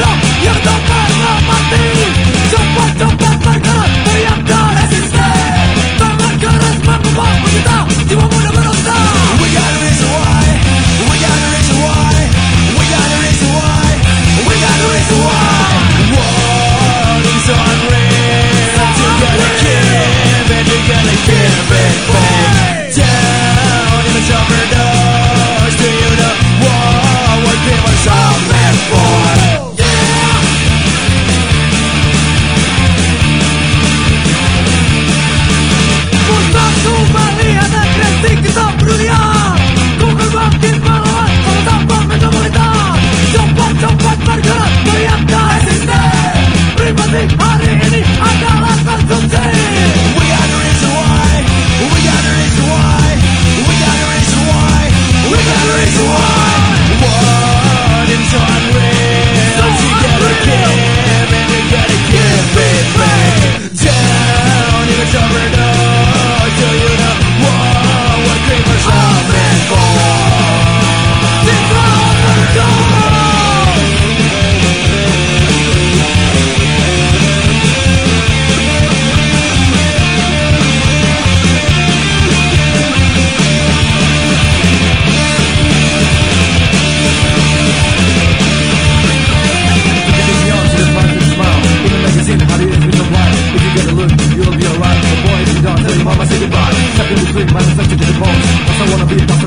you're not. swing, man, it's like to the box. Cause I wanna be a